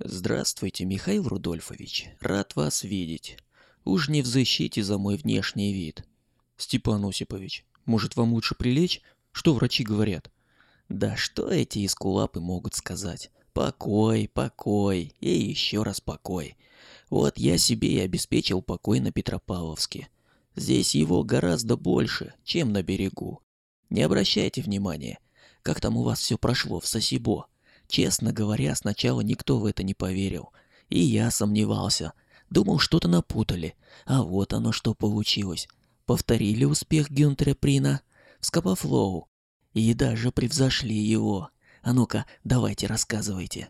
Здравствуйте, Михаил Рудольфович. Рад вас видеть. Уж не в защите за мой внешний вид. Степан Осипович, может вам лучше прилечь? Что врачи говорят? Да что эти искулапы могут сказать? Покой, покой и еще раз покой. Вот я себе и обеспечил покой на Петропавловске. Здесь его гораздо больше, чем на берегу. Не обращайте внимания, как там у вас все прошло в Сосибо. Честно говоря, сначала никто в это не поверил. И я сомневался. Думал, что-то напутали. А вот оно что получилось. Повторили успех Гюнтера Прина в Скопофлоу. И даже превзошли его. А ну-ка, давайте рассказывайте.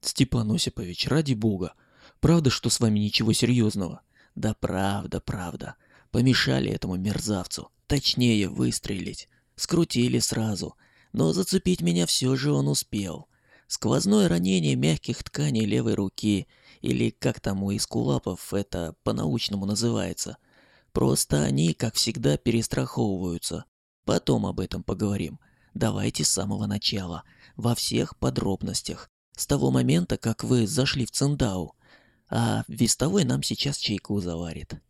Степан Осипович, ради бога. Правда, что с вами ничего серьезного? Да правда, правда. Помешали этому мерзавцу. Точнее, выстрелить. Скрутили сразу. Но зацепить меня все же он успел. Сквозное ранение мягких тканей левой руки, или как там у эскулапов это по-научному называется. Просто они, как всегда, перестраховываются. Потом об этом поговорим. Давайте с самого начала, во всех подробностях. С того момента, как вы зашли в Циндау. А Вестовой нам сейчас чайку заварит.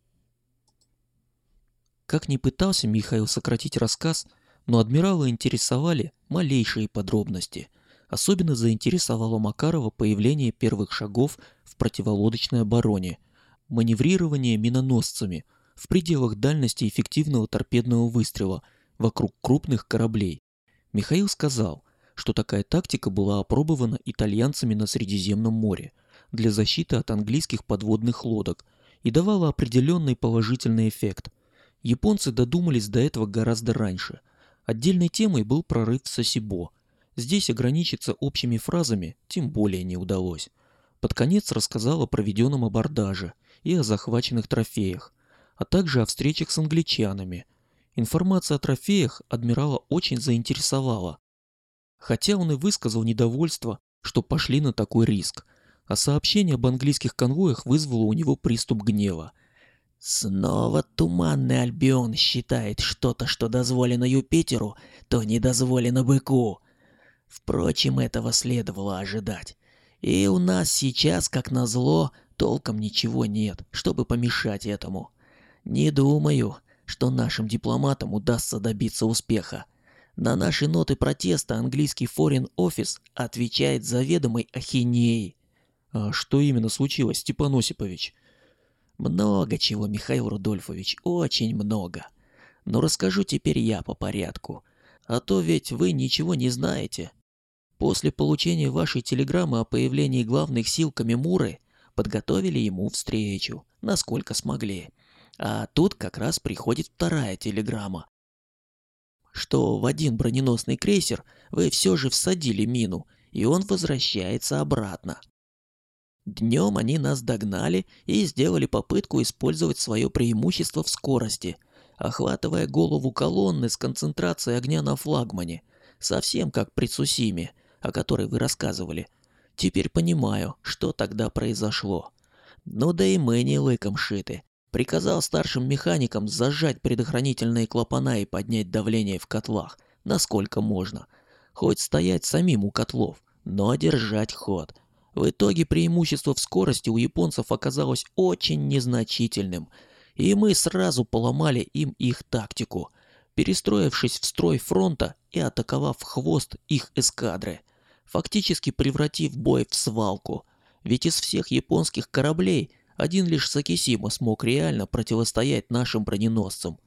Как ни пытался Михаил сократить рассказ, но адмирала интересовали малейшие подробности – Особенно заинтересовало Макарова появление первых шагов в противолодочной обороне, маневрирование миноносцами в пределах дальности эффективного торпедного выстрела вокруг крупных кораблей. Михаил сказал, что такая тактика была опробована итальянцами на Средиземном море для защиты от английских подводных лодок и давала определенный положительный эффект. Японцы додумались до этого гораздо раньше. Отдельной темой был прорыв Сосибо – Здесь ограничиться общими фразами тем более не удалось. Под конец рассказал о проведенном абордаже и о захваченных трофеях, а также о встречах с англичанами. Информация о трофеях адмирала очень заинтересовала. Хотя он и высказал недовольство, что пошли на такой риск, а сообщение об английских конвоях вызвало у него приступ гнева. Снова туманный Альбион считает что-то, что дозволено Юпитеру, то не дозволено быку. Впрочем, этого следовало ожидать. И у нас сейчас, как назло, толком ничего нет, чтобы помешать этому. Не думаю, что нашим дипломатам удастся добиться успеха. На наши ноты протеста английский Foreign Office отвечает заведомой ахинеей. А что именно случилось, Степан Осипович? Много чего, Михаил Рудольфович, очень много. Но расскажу теперь я по порядку. А то ведь вы ничего не знаете. После получения вашей телеграммы о появлении главных сил Камимуры подготовили ему встречу, насколько смогли. А тут как раз приходит вторая телеграмма, что в один броненосный крейсер вы все же всадили мину, и он возвращается обратно. Днем они нас догнали и сделали попытку использовать свое преимущество в скорости, охватывая голову колонны с концентрацией огня на флагмане, совсем как при Цусиме – о которой вы рассказывали. Теперь понимаю, что тогда произошло. Ну да и мы не лыком шиты. Приказал старшим механикам зажать предохранительные клапана и поднять давление в котлах, насколько можно. Хоть стоять самим у котлов, но держать ход. В итоге преимущество в скорости у японцев оказалось очень незначительным, и мы сразу поломали им их тактику, перестроившись в строй фронта и атаковав хвост их эскадры фактически превратив бой в свалку. Ведь из всех японских кораблей один лишь Сакисима смог реально противостоять нашим броненосцам.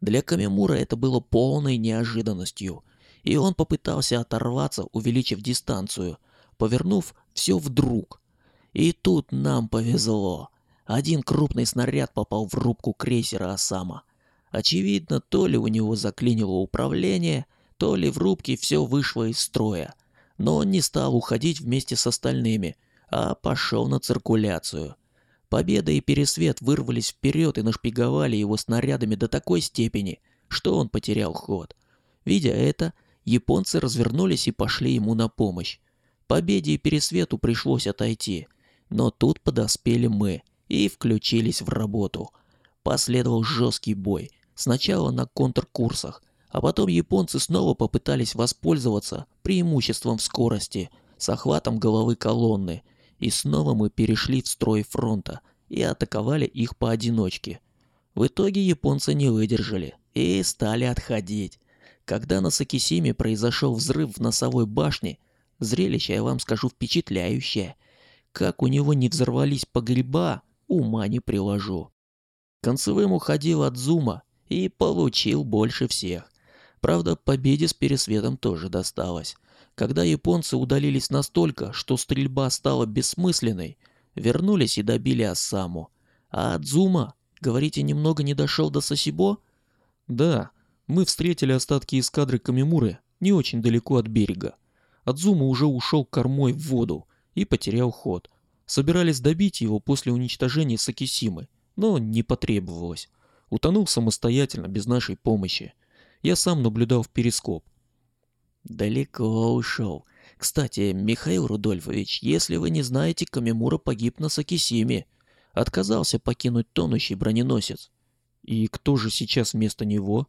Для Камимура это было полной неожиданностью, и он попытался оторваться, увеличив дистанцию, повернув все вдруг. И тут нам повезло. Один крупный снаряд попал в рубку крейсера Осама. Очевидно, то ли у него заклинило управление, то ли в рубке все вышло из строя – но он не стал уходить вместе с остальными, а пошел на циркуляцию. Победа и Пересвет вырвались вперед и нашпиговали его снарядами до такой степени, что он потерял ход. Видя это, японцы развернулись и пошли ему на помощь. Победе и Пересвету пришлось отойти, но тут подоспели мы и включились в работу. Последовал жесткий бой, сначала на контркурсах, а потом японцы снова попытались воспользоваться преимуществом в скорости с охватом головы колонны И снова мы перешли в строй фронта и атаковали их поодиночке. В итоге японцы не выдержали и стали отходить. Когда на Сакисиме произошел взрыв в носовой башне, зрелище, я вам скажу, впечатляющее. Как у него не взорвались погреба, ума не приложу. Концевым уходил от зума и получил больше всех. Правда, победе с пересветом тоже досталось. Когда японцы удалились настолько, что стрельба стала бессмысленной, вернулись и добили Осаму. А Адзума, говорите, немного не дошел до Сосибо? Да, мы встретили остатки эскадры Камимуры не очень далеко от берега. Адзума уже ушел кормой в воду и потерял ход. Собирались добить его после уничтожения Сакисимы, но не потребовалось. Утонул самостоятельно, без нашей помощи. Я сам наблюдал в перископ. Далеко ушел. Кстати, Михаил Рудольфович, если вы не знаете, Камимура погиб на Сакисиме. Отказался покинуть тонущий броненосец. И кто же сейчас вместо него?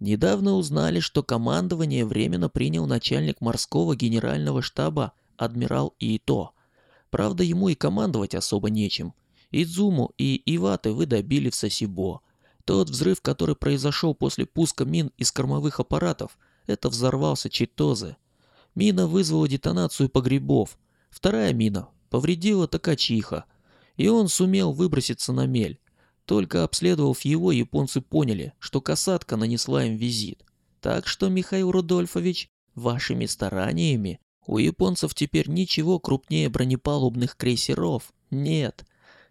Недавно узнали, что командование временно принял начальник морского генерального штаба адмирал Иито. Правда, ему и командовать особо нечем. Идзуму и Иваты вы добили в Сосибо. Тот взрыв, который произошел после пуска мин из кормовых аппаратов – это взорвался Читозе. Мина вызвала детонацию погребов. Вторая мина повредила Токачиха. И он сумел выброситься на мель. Только обследовав его, японцы поняли, что касатка нанесла им визит. Так что, Михаил Рудольфович, вашими стараниями у японцев теперь ничего крупнее бронепалубных крейсеров нет,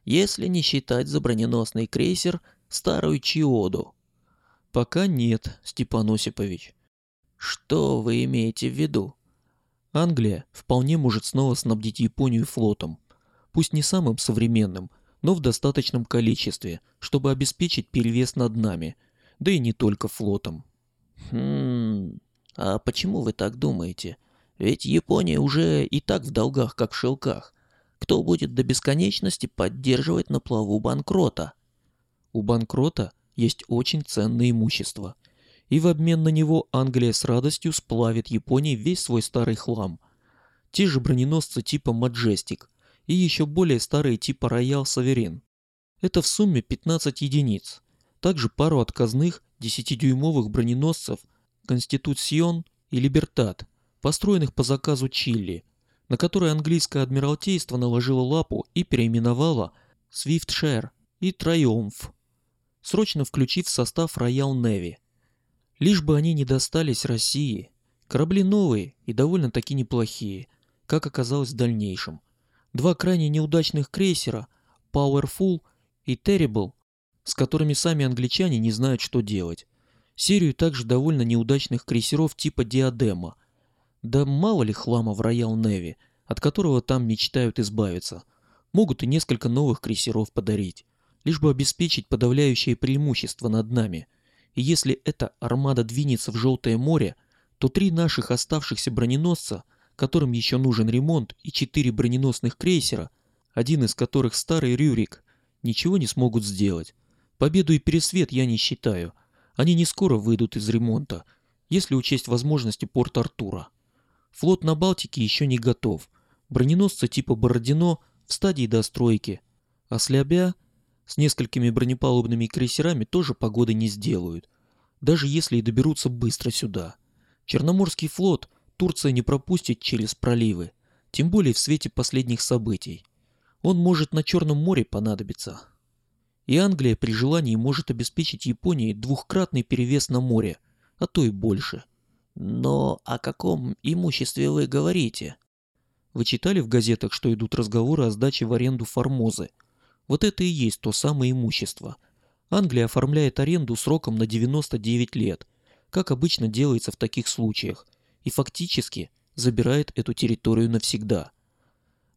если не считать за броненосный крейсер старую Чиоду. Пока нет, Степан Осипович. Что вы имеете в виду? Англия вполне может снова снабдить Японию флотом, пусть не самым современным, но в достаточном количестве, чтобы обеспечить перевес над нами, да и не только флотом. Хм, а почему вы так думаете? Ведь Япония уже и так в долгах, как в шелках. Кто будет до бесконечности поддерживать на плаву банкрота? У банкрота есть очень ценное имущество, и в обмен на него Англия с радостью сплавит Японии весь свой старый хлам. Те же броненосцы типа Majestic и еще более старые типа Royal Sovereign. Это в сумме 15 единиц. Также пару отказных 10-дюймовых броненосцев Конституцион и Либертат, построенных по заказу Чили, на которые английское адмиралтейство наложило лапу и переименовало Swiftshire и Triumph, срочно включив в состав Royal Navy. Лишь бы они не достались России. Корабли новые и довольно-таки неплохие, как оказалось в дальнейшем. Два крайне неудачных крейсера Powerful и Terrible, с которыми сами англичане не знают, что делать. Серию также довольно неудачных крейсеров типа Диадема. Да мало ли хлама в Royal Navy, от которого там мечтают избавиться. Могут и несколько новых крейсеров подарить, лишь бы обеспечить подавляющее преимущество над нами – и если эта армада двинется в Желтое море, то три наших оставшихся броненосца, которым еще нужен ремонт, и четыре броненосных крейсера, один из которых старый Рюрик, ничего не смогут сделать. Победу и пересвет я не считаю. Они не скоро выйдут из ремонта, если учесть возможности Порт-Артура. Флот на Балтике еще не готов. Броненосцы типа Бородино в стадии достройки. А Слябя с несколькими бронепалубными крейсерами тоже погоды не сделают, даже если и доберутся быстро сюда. Черноморский флот Турция не пропустит через проливы, тем более в свете последних событий. Он может на Черном море понадобиться. И Англия при желании может обеспечить Японии двухкратный перевес на море, а то и больше. Но о каком имуществе вы говорите? Вы читали в газетах, что идут разговоры о сдаче в аренду Формозы – вот это и есть то самое имущество. Англия оформляет аренду сроком на 99 лет, как обычно делается в таких случаях, и фактически забирает эту территорию навсегда.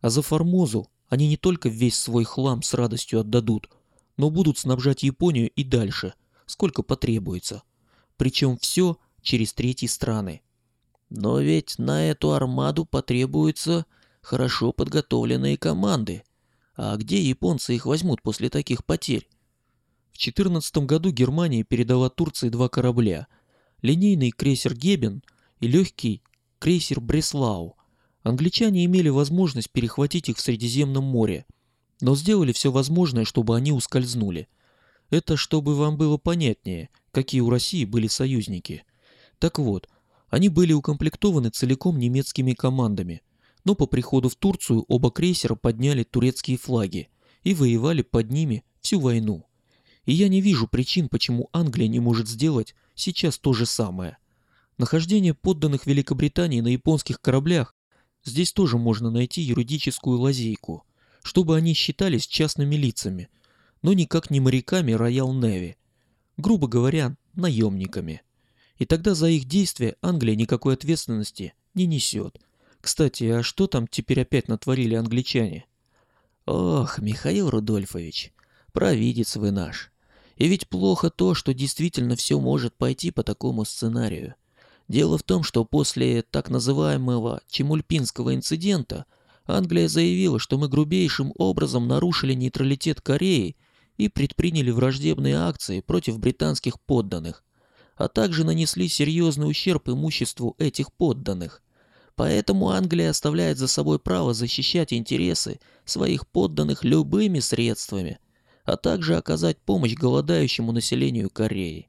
А за Формозу они не только весь свой хлам с радостью отдадут, но будут снабжать Японию и дальше, сколько потребуется. Причем все через третьи страны. Но ведь на эту армаду потребуются хорошо подготовленные команды – а где японцы их возьмут после таких потерь? В 14 году Германия передала Турции два корабля. Линейный крейсер Гебен и легкий крейсер Бреслау. Англичане имели возможность перехватить их в Средиземном море, но сделали все возможное, чтобы они ускользнули. Это чтобы вам было понятнее, какие у России были союзники. Так вот, они были укомплектованы целиком немецкими командами, но по приходу в Турцию оба крейсера подняли турецкие флаги и воевали под ними всю войну. И я не вижу причин, почему Англия не может сделать сейчас то же самое. Нахождение подданных Великобритании на японских кораблях здесь тоже можно найти юридическую лазейку, чтобы они считались частными лицами, но никак не моряками Роял Неви, грубо говоря, наемниками. И тогда за их действия Англия никакой ответственности не несет. Кстати, а что там теперь опять натворили англичане? Ох, Михаил Рудольфович, провидец вы наш. И ведь плохо то, что действительно все может пойти по такому сценарию. Дело в том, что после так называемого Чемульпинского инцидента Англия заявила, что мы грубейшим образом нарушили нейтралитет Кореи и предприняли враждебные акции против британских подданных, а также нанесли серьезный ущерб имуществу этих подданных. Поэтому Англия оставляет за собой право защищать интересы своих подданных любыми средствами, а также оказать помощь голодающему населению Кореи.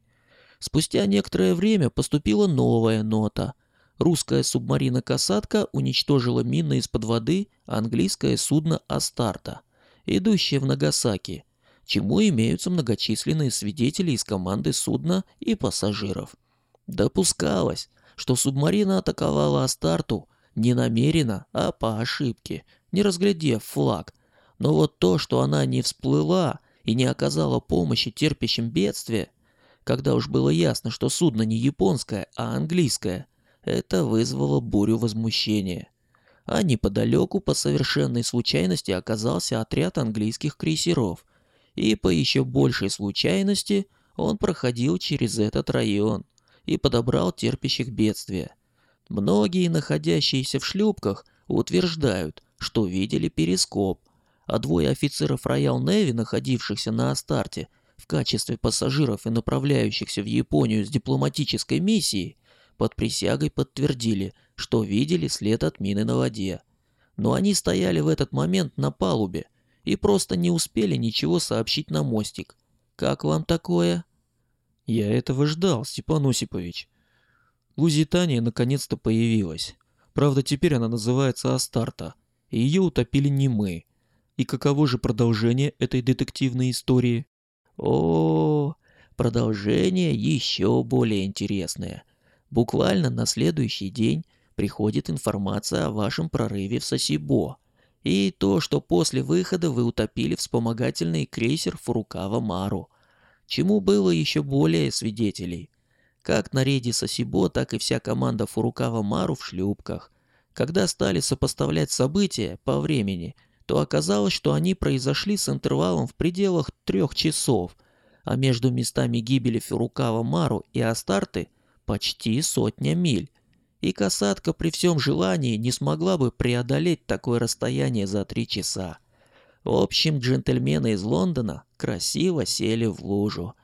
Спустя некоторое время поступила новая нота. Русская субмарина-касатка уничтожила минно из-под воды английское судно «Астарта», идущее в Нагасаки, чему имеются многочисленные свидетели из команды судна и пассажиров. Допускалось, что субмарина атаковала Астарту не намеренно, а по ошибке, не разглядев флаг. Но вот то, что она не всплыла и не оказала помощи терпящим бедствие, когда уж было ясно, что судно не японское, а английское, это вызвало бурю возмущения. А неподалеку по совершенной случайности оказался отряд английских крейсеров, и по еще большей случайности он проходил через этот район и подобрал терпящих бедствия. Многие, находящиеся в шлюпках, утверждают, что видели перископ, а двое офицеров Роял Неви, находившихся на Астарте, в качестве пассажиров и направляющихся в Японию с дипломатической миссией, под присягой подтвердили, что видели след от мины на воде. Но они стояли в этот момент на палубе и просто не успели ничего сообщить на мостик. Как вам такое? Я этого ждал, Степан Осипович. Лузитания наконец-то появилась. Правда, теперь она называется Астарта, и ее утопили не мы. И каково же продолжение этой детективной истории? О, продолжение еще более интересное. Буквально на следующий день приходит информация о вашем прорыве в Сосибо. И то, что после выхода вы утопили вспомогательный крейсер Фурукава Мару. Чему было еще более свидетелей. Как на рейде Сосибо, так и вся команда Фурукава Мару в шлюпках. Когда стали сопоставлять события по времени – то оказалось, что они произошли с интервалом в пределах трех часов, а между местами гибели Ферукава Мару и Астарты почти сотня миль. И касатка при всем желании не смогла бы преодолеть такое расстояние за три часа. В общем, джентльмены из Лондона красиво сели в лужу.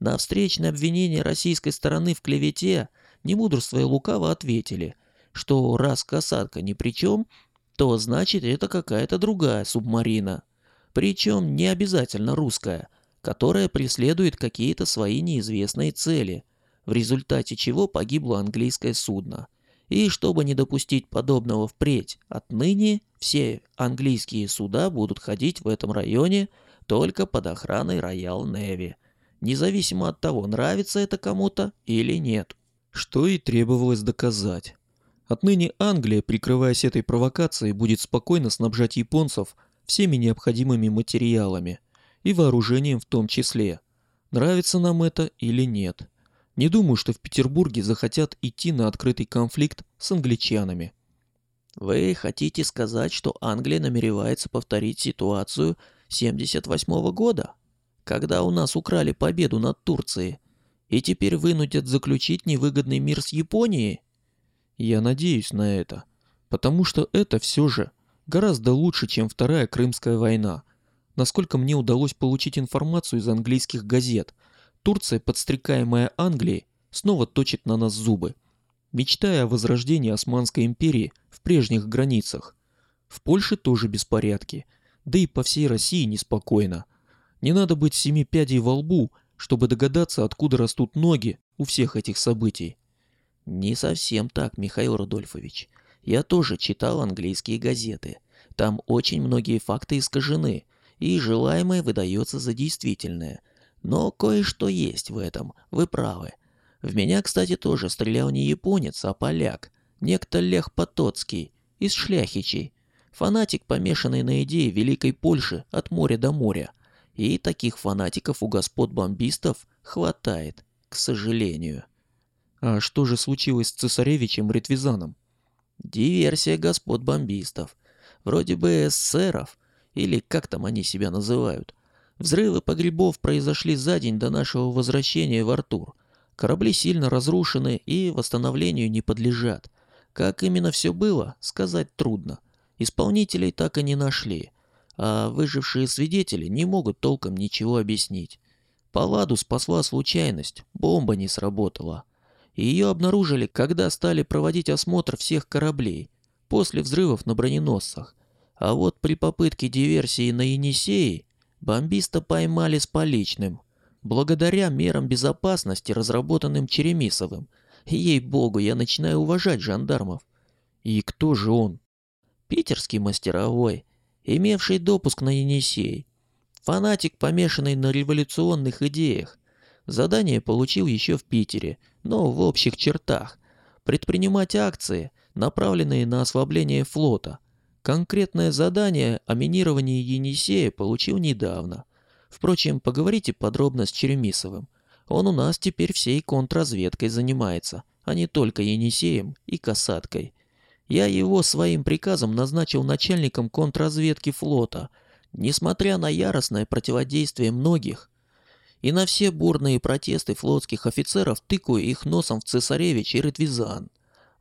На встречное обвинение российской стороны в клевете, не мудрствуя лукаво, ответили, что раз касатка ни при чем, то значит это какая-то другая субмарина. Причем не обязательно русская, которая преследует какие-то свои неизвестные цели, в результате чего погибло английское судно. И чтобы не допустить подобного впредь, отныне все английские суда будут ходить в этом районе только под охраной Роял Неви, независимо от того, нравится это кому-то или нет. Что и требовалось доказать. Отныне Англия, прикрываясь этой провокацией, будет спокойно снабжать японцев всеми необходимыми материалами и вооружением в том числе. Нравится нам это или нет. Не думаю, что в Петербурге захотят идти на открытый конфликт с англичанами. Вы хотите сказать, что Англия намеревается повторить ситуацию 78 -го года, когда у нас украли победу над Турцией, и теперь вынудят заключить невыгодный мир с Японией? Я надеюсь на это, потому что это все же гораздо лучше, чем Вторая Крымская война. Насколько мне удалось получить информацию из английских газет, Турция, подстрекаемая Англией, снова точит на нас зубы. мечтая о возрождении Османской империи в прежних границах. В Польше тоже беспорядки, да и по всей России неспокойно. Не надо быть семи пядей во лбу, чтобы догадаться, откуда растут ноги у всех этих событий. Не совсем так, Михаил Рудольфович. Я тоже читал английские газеты. Там очень многие факты искажены, и желаемое выдается за действительное. Но кое-что есть в этом, вы правы. В меня, кстати, тоже стрелял не японец, а поляк, некто Лех Потоцкий, из Шляхичей. Фанатик, помешанный на идее Великой Польши от моря до моря. И таких фанатиков у господ бомбистов хватает, к сожалению. А что же случилось с цесаревичем Ретвизаном? Диверсия господ бомбистов. Вроде бы эсеров, или как там они себя называют. Взрывы погребов произошли за день до нашего возвращения в Артур. Корабли сильно разрушены и восстановлению не подлежат. Как именно все было, сказать трудно. Исполнителей так и не нашли, а выжившие свидетели не могут толком ничего объяснить. Палладу спасла случайность, бомба не сработала. Ее обнаружили, когда стали проводить осмотр всех кораблей, после взрывов на броненосцах. А вот при попытке диверсии на Енисеи бомбиста поймали с поличным, благодаря мерам безопасности, разработанным Черемисовым. Ей-богу, я начинаю уважать жандармов. И кто же он? Питерский мастеровой, имевший допуск на Енисей. Фанатик, помешанный на революционных идеях. Задание получил еще в Питере, но в общих чертах. Предпринимать акции, направленные на ослабление флота. Конкретное задание о минировании Енисея получил недавно. Впрочем, поговорите подробно с Черемисовым. Он у нас теперь всей контрразведкой занимается, а не только Енисеем и Касаткой. Я его своим приказом назначил начальником контрразведки флота, несмотря на яростное противодействие многих, и на все бурные протесты флотских офицеров тыкаю их носом в цесаревич и Ретвизан.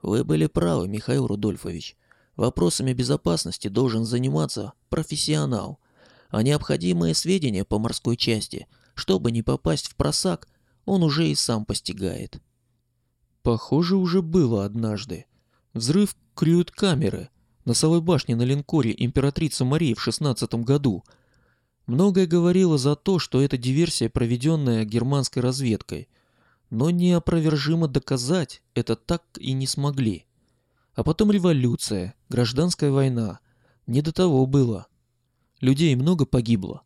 Вы были правы, Михаил Рудольфович. Вопросами безопасности должен заниматься профессионал, а необходимые сведения по морской части, чтобы не попасть в просак, он уже и сам постигает. Похоже, уже было однажды. Взрыв крюют-камеры, носовой башни на линкоре императрица Марии в шестнадцатом году – Многое говорило за то, что это диверсия, проведенная германской разведкой. Но неопровержимо доказать это так и не смогли. А потом революция, гражданская война. Не до того было. Людей много погибло.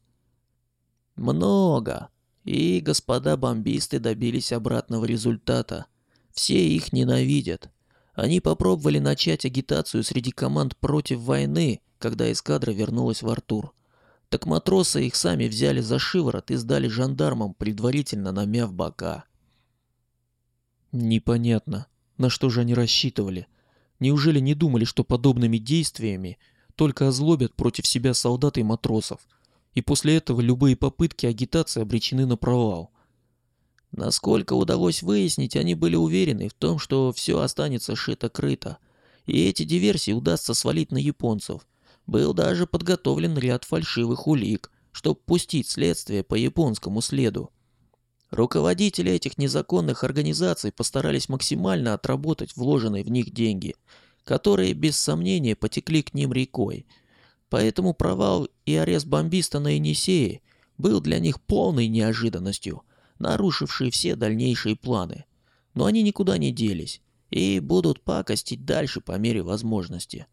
Много. И господа бомбисты добились обратного результата. Все их ненавидят. Они попробовали начать агитацию среди команд против войны, когда эскадра вернулась в Артур. Так матросы их сами взяли за шиворот и сдали жандармам, предварительно намяв бока. Непонятно, на что же они рассчитывали. Неужели не думали, что подобными действиями только озлобят против себя солдат и матросов, и после этого любые попытки агитации обречены на провал? Насколько удалось выяснить, они были уверены в том, что все останется шито-крыто, и эти диверсии удастся свалить на японцев – был даже подготовлен ряд фальшивых улик, чтобы пустить следствие по японскому следу. Руководители этих незаконных организаций постарались максимально отработать вложенные в них деньги, которые без сомнения потекли к ним рекой. Поэтому провал и арест бомбиста на Енисее был для них полной неожиданностью, нарушившей все дальнейшие планы. Но они никуда не делись и будут пакостить дальше по мере возможности.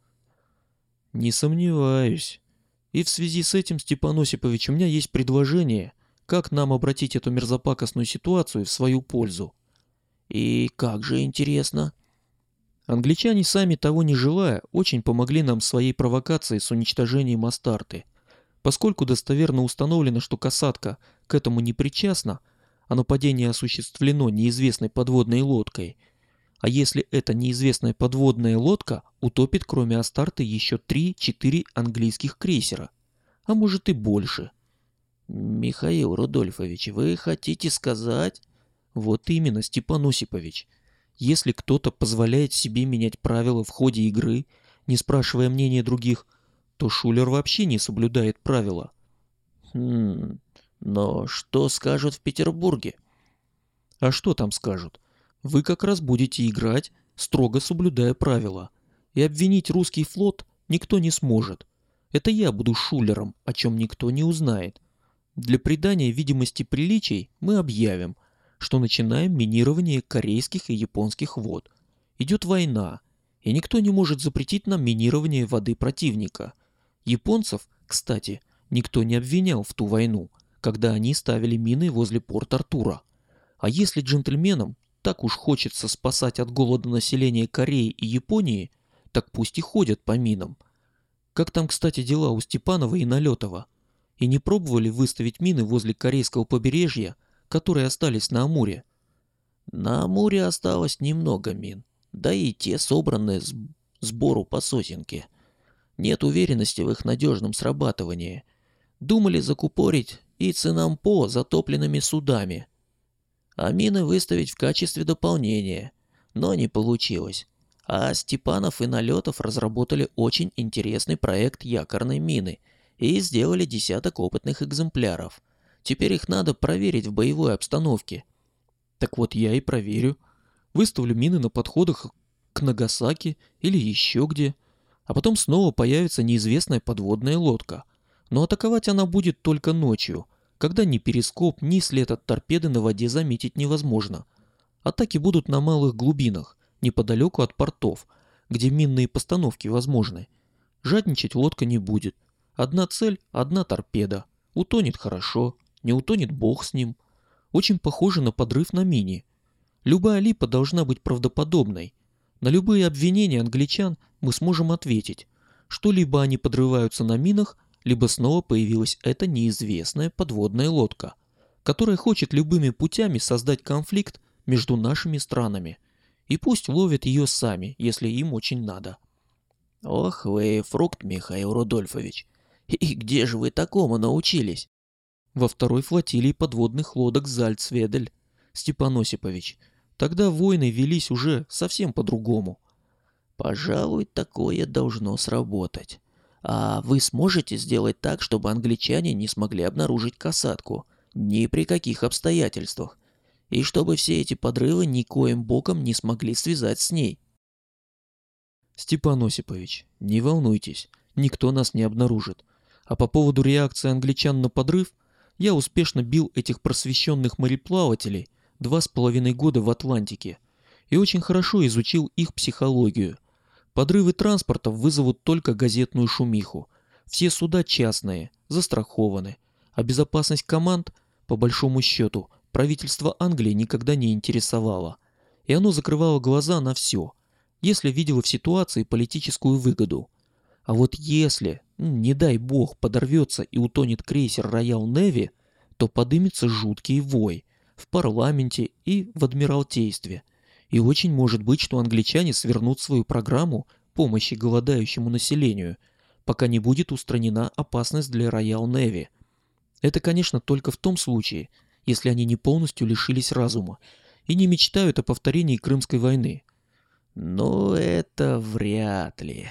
Не сомневаюсь. И в связи с этим, Степан Осипович, у меня есть предложение, как нам обратить эту мерзопакостную ситуацию в свою пользу. И как же интересно? Англичане, сами того не желая, очень помогли нам своей провокацией с уничтожением Астарты. Поскольку достоверно установлено, что касатка к этому не причастна, а нападение осуществлено неизвестной подводной лодкой – а если эта неизвестная подводная лодка утопит кроме Астарты еще 3-4 английских крейсера, а может и больше. Михаил Рудольфович, вы хотите сказать? Вот именно, Степан Осипович. Если кто-то позволяет себе менять правила в ходе игры, не спрашивая мнения других, то Шулер вообще не соблюдает правила. Хм, но что скажут в Петербурге? А что там скажут? Вы как раз будете играть, строго соблюдая правила. И обвинить русский флот никто не сможет. Это я буду шулером, о чем никто не узнает. Для придания видимости приличий мы объявим, что начинаем минирование корейских и японских вод. Идет война, и никто не может запретить нам минирование воды противника. Японцев, кстати, никто не обвинял в ту войну, когда они ставили мины возле порт Артура. А если джентльменам так уж хочется спасать от голода население Кореи и Японии, так пусть и ходят по минам. Как там, кстати, дела у Степанова и Налетова? И не пробовали выставить мины возле корейского побережья, которые остались на Амуре? На Амуре осталось немного мин, да и те собранные с сбору по сосенке. Нет уверенности в их надежном срабатывании. Думали закупорить и Цинампо затопленными судами – а мины выставить в качестве дополнения, но не получилось. А Степанов и Налетов разработали очень интересный проект якорной мины и сделали десяток опытных экземпляров. Теперь их надо проверить в боевой обстановке. Так вот я и проверю. Выставлю мины на подходах к Нагасаки или еще где. А потом снова появится неизвестная подводная лодка. Но атаковать она будет только ночью, когда ни перископ, ни след от торпеды на воде заметить невозможно. Атаки будут на малых глубинах, неподалеку от портов, где минные постановки возможны. Жадничать лодка не будет. Одна цель, одна торпеда. Утонет хорошо, не утонет бог с ним. Очень похоже на подрыв на мине. Любая липа должна быть правдоподобной. На любые обвинения англичан мы сможем ответить, что либо они подрываются на минах, либо снова появилась эта неизвестная подводная лодка, которая хочет любыми путями создать конфликт между нашими странами. И пусть ловят ее сами, если им очень надо. Ох вы, фрукт Михаил Рудольфович, и где же вы такому научились? Во второй флотилии подводных лодок Зальцведель, Степан Осипович. Тогда войны велись уже совсем по-другому. Пожалуй, такое должно сработать. А вы сможете сделать так, чтобы англичане не смогли обнаружить касатку ни при каких обстоятельствах, и чтобы все эти подрывы никоим боком не смогли связать с ней. Степан Осипович, не волнуйтесь, никто нас не обнаружит. А по поводу реакции англичан на подрыв, я успешно бил этих просвещенных мореплавателей два с половиной года в Атлантике и очень хорошо изучил их психологию. Подрывы транспортов вызовут только газетную шумиху. Все суда частные, застрахованы. А безопасность команд, по большому счету, правительство Англии никогда не интересовало. И оно закрывало глаза на все, если видело в ситуации политическую выгоду. А вот если, не дай бог, подорвется и утонет крейсер Роял Неви, то подымется жуткий вой в парламенте и в адмиралтействе – и очень может быть, что англичане свернут свою программу помощи голодающему населению, пока не будет устранена опасность для Роял Неви. Это, конечно, только в том случае, если они не полностью лишились разума и не мечтают о повторении Крымской войны. Но это вряд ли.